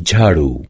झाड़ू